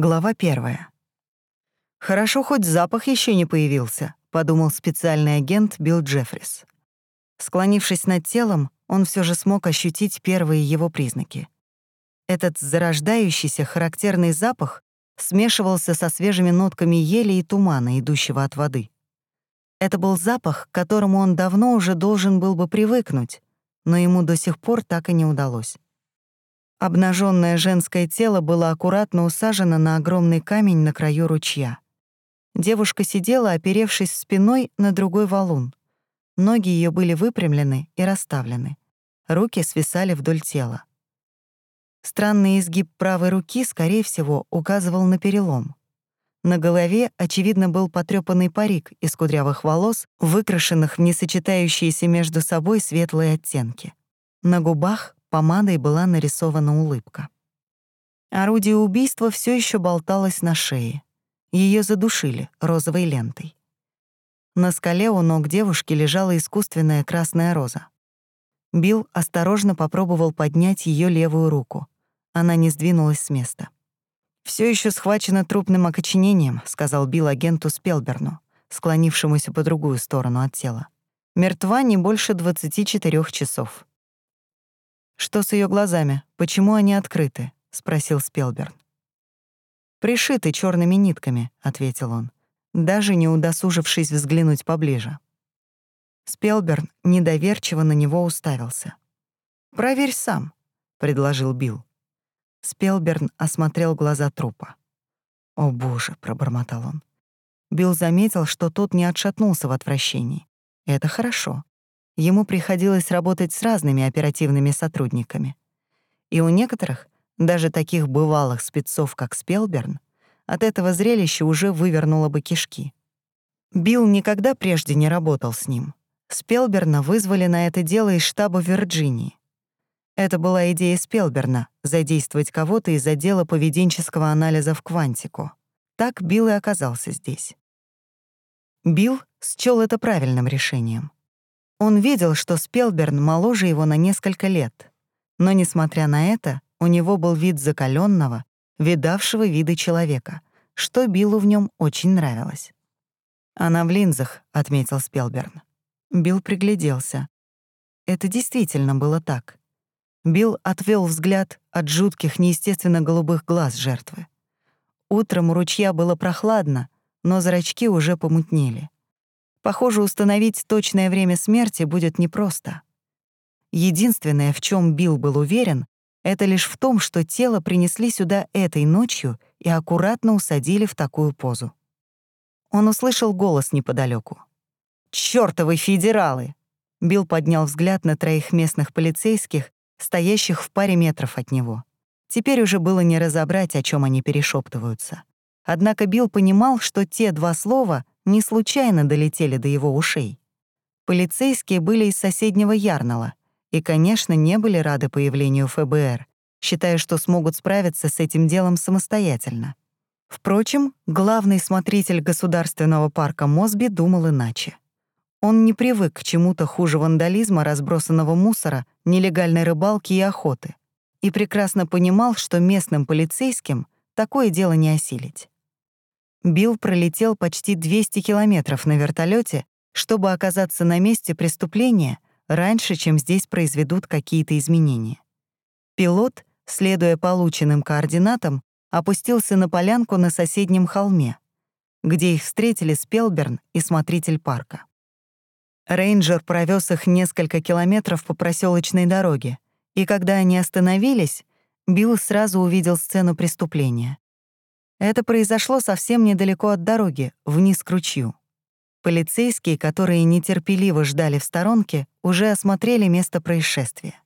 Глава первая. «Хорошо, хоть запах еще не появился», — подумал специальный агент Билл Джеффрис. Склонившись над телом, он все же смог ощутить первые его признаки. Этот зарождающийся характерный запах смешивался со свежими нотками ели и тумана, идущего от воды. Это был запах, к которому он давно уже должен был бы привыкнуть, но ему до сих пор так и не удалось. Обнаженное женское тело было аккуратно усажено на огромный камень на краю ручья. Девушка сидела, оперевшись спиной на другой валун. Ноги ее были выпрямлены и расставлены. Руки свисали вдоль тела. Странный изгиб правой руки, скорее всего, указывал на перелом. На голове, очевидно, был потрёпанный парик из кудрявых волос, выкрашенных в несочетающиеся между собой светлые оттенки. На губах помадой была нарисована улыбка. Орудие убийства все еще болталось на шее. Ее задушили розовой лентой. На скале у ног девушки лежала искусственная красная роза. Билл осторожно попробовал поднять ее левую руку. Она не сдвинулась с места. Все еще схвачено трупным окоченением», — сказал Билл агенту Спелберну, склонившемуся по другую сторону от тела. «Мертва не больше 24 часов». «Что с ее глазами? Почему они открыты?» — спросил Спелберн. «Пришиты черными нитками», — ответил он, даже не удосужившись взглянуть поближе. Спелберн недоверчиво на него уставился. «Проверь сам», — предложил Билл. Спелберн осмотрел глаза трупа. «О, боже», — пробормотал он. Билл заметил, что тот не отшатнулся в отвращении. Это хорошо ему приходилось работать с разными оперативными сотрудниками. И у некоторых, даже таких бывалых спецов, как Спелберн, от этого зрелища уже вывернуло бы кишки. Билл никогда прежде не работал с ним. Спелберна вызвали на это дело из штаба Вирджинии. Это была идея Спелберна — задействовать кого-то из отдела поведенческого анализа в Квантику. Так Билл и оказался здесь. Билл счёл это правильным решением. Он видел, что Спелберн моложе его на несколько лет, но, несмотря на это, у него был вид закаленного, видавшего виды человека, что Биллу в нем очень нравилось. «Она в линзах», — отметил Спелберн. Билл пригляделся. Это действительно было так. Билл отвел взгляд от жутких, неестественно голубых глаз жертвы. Утром у ручья было прохладно, но зрачки уже помутнели. Похоже, установить точное время смерти будет непросто. Единственное, в чем Билл был уверен, это лишь в том, что тело принесли сюда этой ночью и аккуратно усадили в такую позу. Он услышал голос неподалеку. «Чёртовы федералы!» Билл поднял взгляд на троих местных полицейских, стоящих в паре метров от него. Теперь уже было не разобрать, о чем они перешептываются. Однако Билл понимал, что те два слова не случайно долетели до его ушей. Полицейские были из соседнего Ярнала и, конечно, не были рады появлению ФБР, считая, что смогут справиться с этим делом самостоятельно. Впрочем, главный смотритель государственного парка Мосби думал иначе. Он не привык к чему-то хуже вандализма, разбросанного мусора, нелегальной рыбалки и охоты, и прекрасно понимал, что местным полицейским такое дело не осилить. Билл пролетел почти 200 километров на вертолете, чтобы оказаться на месте преступления раньше, чем здесь произведут какие-то изменения. Пилот, следуя полученным координатам, опустился на полянку на соседнем холме, где их встретили Спелберн и смотритель парка. Рейнджер провез их несколько километров по проселочной дороге, и когда они остановились, Билл сразу увидел сцену преступления. Это произошло совсем недалеко от дороги, вниз к ручью. Полицейские, которые нетерпеливо ждали в сторонке, уже осмотрели место происшествия.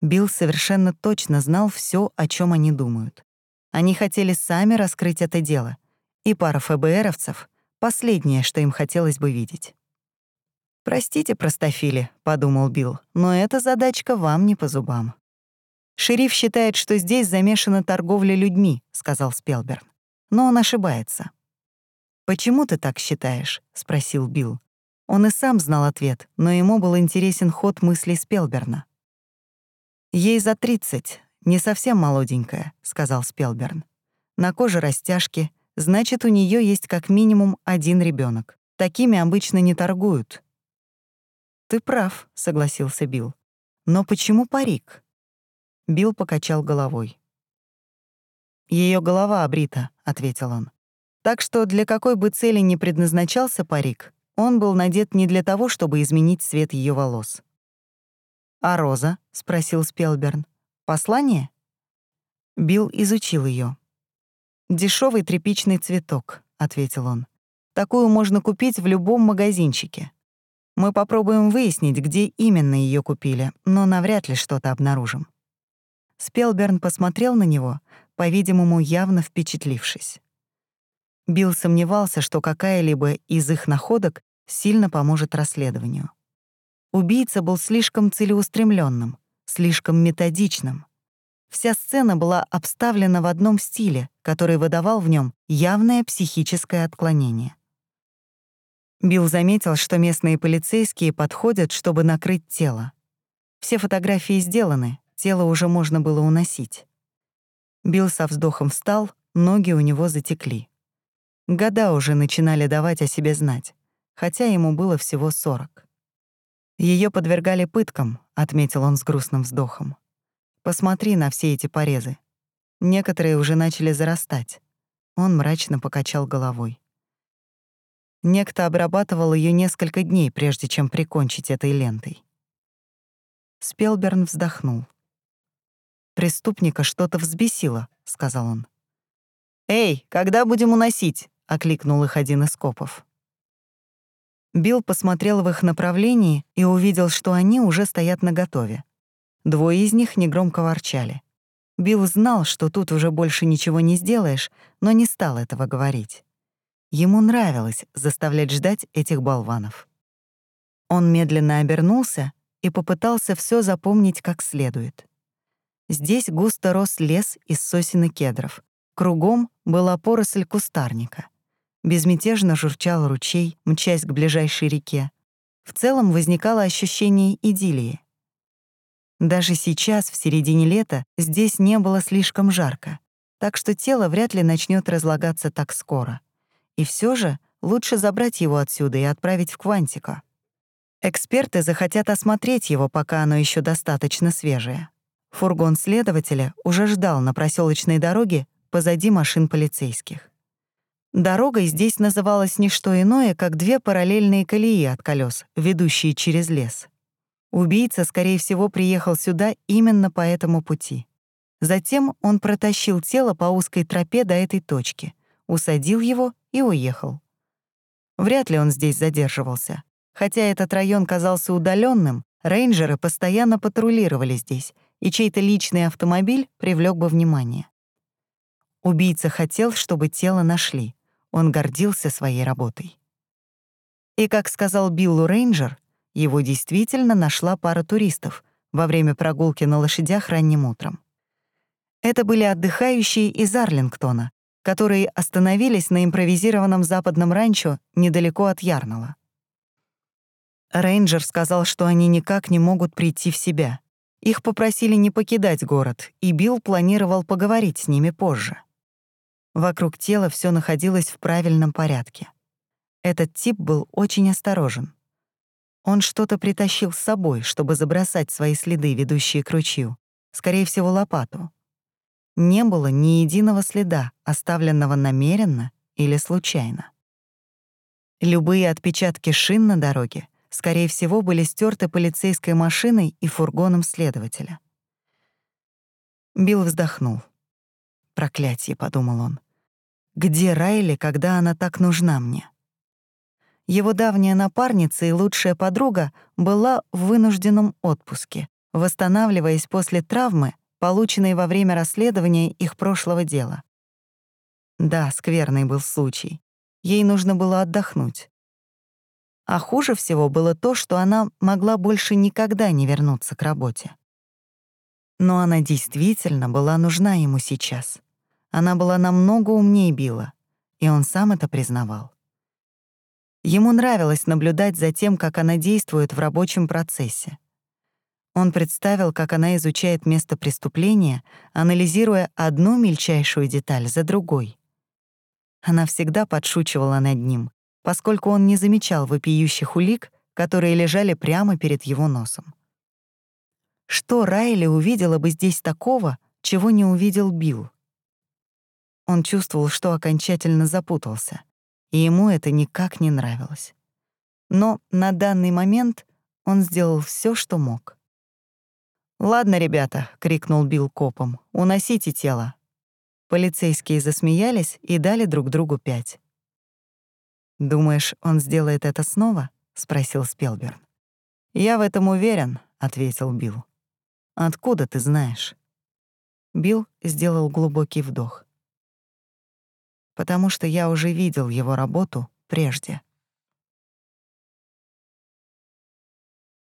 Билл совершенно точно знал все, о чем они думают. Они хотели сами раскрыть это дело, и пара ФБРовцев — последнее, что им хотелось бы видеть. «Простите, простофили», — подумал Билл, «но эта задачка вам не по зубам». «Шериф считает, что здесь замешана торговля людьми», — сказал Спелберн. «Но он ошибается». «Почему ты так считаешь?» — спросил Билл. Он и сам знал ответ, но ему был интересен ход мыслей Спелберна. «Ей за тридцать, не совсем молоденькая», — сказал Спелберн. на коже растяжки, значит, у нее есть как минимум один ребенок. Такими обычно не торгуют. «Ты прав», — согласился Билл. «Но почему парик?» Билл покачал головой. Ее голова обрита», — ответил он. «Так что для какой бы цели ни предназначался парик, он был надет не для того, чтобы изменить цвет ее волос. «А роза?» — спросил Спелберн. «Послание?» Билл изучил ее. Дешевый тряпичный цветок», — ответил он. «Такую можно купить в любом магазинчике. Мы попробуем выяснить, где именно ее купили, но навряд ли что-то обнаружим». Спелберн посмотрел на него, по-видимому, явно впечатлившись. Билл сомневался, что какая-либо из их находок сильно поможет расследованию. Убийца был слишком целеустремленным, слишком методичным. Вся сцена была обставлена в одном стиле, который выдавал в нем явное психическое отклонение. Билл заметил, что местные полицейские подходят, чтобы накрыть тело. Все фотографии сделаны, тело уже можно было уносить. Билл со вздохом встал, ноги у него затекли. Года уже начинали давать о себе знать, хотя ему было всего сорок. Ее подвергали пыткам», — отметил он с грустным вздохом. «Посмотри на все эти порезы. Некоторые уже начали зарастать». Он мрачно покачал головой. Некто обрабатывал ее несколько дней, прежде чем прикончить этой лентой. Спелберн вздохнул. «Преступника что-то взбесило», — сказал он. «Эй, когда будем уносить?» — окликнул их один из копов. Билл посмотрел в их направлении и увидел, что они уже стоят наготове. Двое из них негромко ворчали. Билл знал, что тут уже больше ничего не сделаешь, но не стал этого говорить. Ему нравилось заставлять ждать этих болванов. Он медленно обернулся и попытался все запомнить как следует. Здесь густо рос лес из сосен и кедров. Кругом была поросль кустарника. Безмятежно журчал ручей, мчась к ближайшей реке. В целом возникало ощущение идиллии. Даже сейчас, в середине лета, здесь не было слишком жарко, так что тело вряд ли начнет разлагаться так скоро. И все же лучше забрать его отсюда и отправить в Квантика. Эксперты захотят осмотреть его, пока оно еще достаточно свежее. Фургон следователя уже ждал на проселочной дороге позади машин полицейских. Дорогой здесь называлось не что иное, как две параллельные колеи от колес, ведущие через лес. Убийца, скорее всего, приехал сюда именно по этому пути. Затем он протащил тело по узкой тропе до этой точки, усадил его и уехал. Вряд ли он здесь задерживался. Хотя этот район казался удаленным, рейнджеры постоянно патрулировали здесь, и чей-то личный автомобиль привлек бы внимание. Убийца хотел, чтобы тело нашли. Он гордился своей работой. И, как сказал Биллу Рейнджер, его действительно нашла пара туристов во время прогулки на лошадях ранним утром. Это были отдыхающие из Арлингтона, которые остановились на импровизированном западном ранчо недалеко от Ярнала. Рейнджер сказал, что они никак не могут прийти в себя. Их попросили не покидать город, и Билл планировал поговорить с ними позже. Вокруг тела все находилось в правильном порядке. Этот тип был очень осторожен. Он что-то притащил с собой, чтобы забросать свои следы, ведущие к ручью. Скорее всего, лопату не было ни единого следа, оставленного намеренно или случайно. Любые отпечатки шин на дороге, скорее всего, были стерты полицейской машиной и фургоном следователя. Билл вздохнул. «Проклятие», — подумал он. «Где Райли, когда она так нужна мне?» Его давняя напарница и лучшая подруга была в вынужденном отпуске, восстанавливаясь после травмы, полученные во время расследования их прошлого дела. Да, скверный был случай. Ей нужно было отдохнуть. А хуже всего было то, что она могла больше никогда не вернуться к работе. Но она действительно была нужна ему сейчас. Она была намного умнее Билла, и он сам это признавал. Ему нравилось наблюдать за тем, как она действует в рабочем процессе. Он представил, как она изучает место преступления, анализируя одну мельчайшую деталь за другой. Она всегда подшучивала над ним, поскольку он не замечал вопиющих улик, которые лежали прямо перед его носом. Что Райли увидела бы здесь такого, чего не увидел Билл? Он чувствовал, что окончательно запутался, и ему это никак не нравилось. Но на данный момент он сделал все, что мог. «Ладно, ребята», — крикнул Билл копом, — «уносите тело». Полицейские засмеялись и дали друг другу пять. «Думаешь, он сделает это снова?» — спросил Спелберн. «Я в этом уверен», — ответил Билл. «Откуда ты знаешь?» Билл сделал глубокий вдох. «Потому что я уже видел его работу прежде».